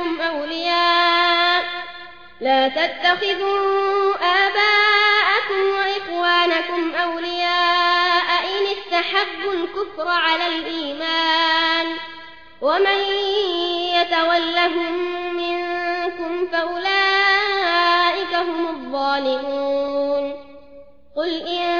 وإخوانكم أولياء. لا تتخذوا آباءكم وإخوانكم أولياء إن استحبوا الكفر على الإيمان. ومن يتولهم منكم فأولئك هم الظالمون. قل إن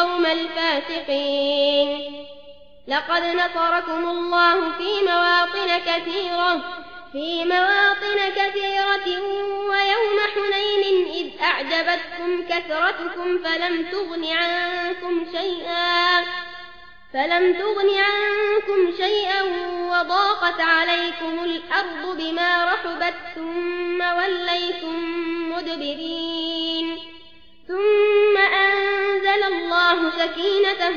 القوم الفاسقين. لقد نصركم الله في مواطن كثيرة في مواطن كثيرة ويوم حنين إذ أعجبتكم كثرتكم فلم تغن عنكم شيئا فلم تغن عنكم شيئا وضاقت عليكم الأرض بما رحبت ثم وليتم مدبرين.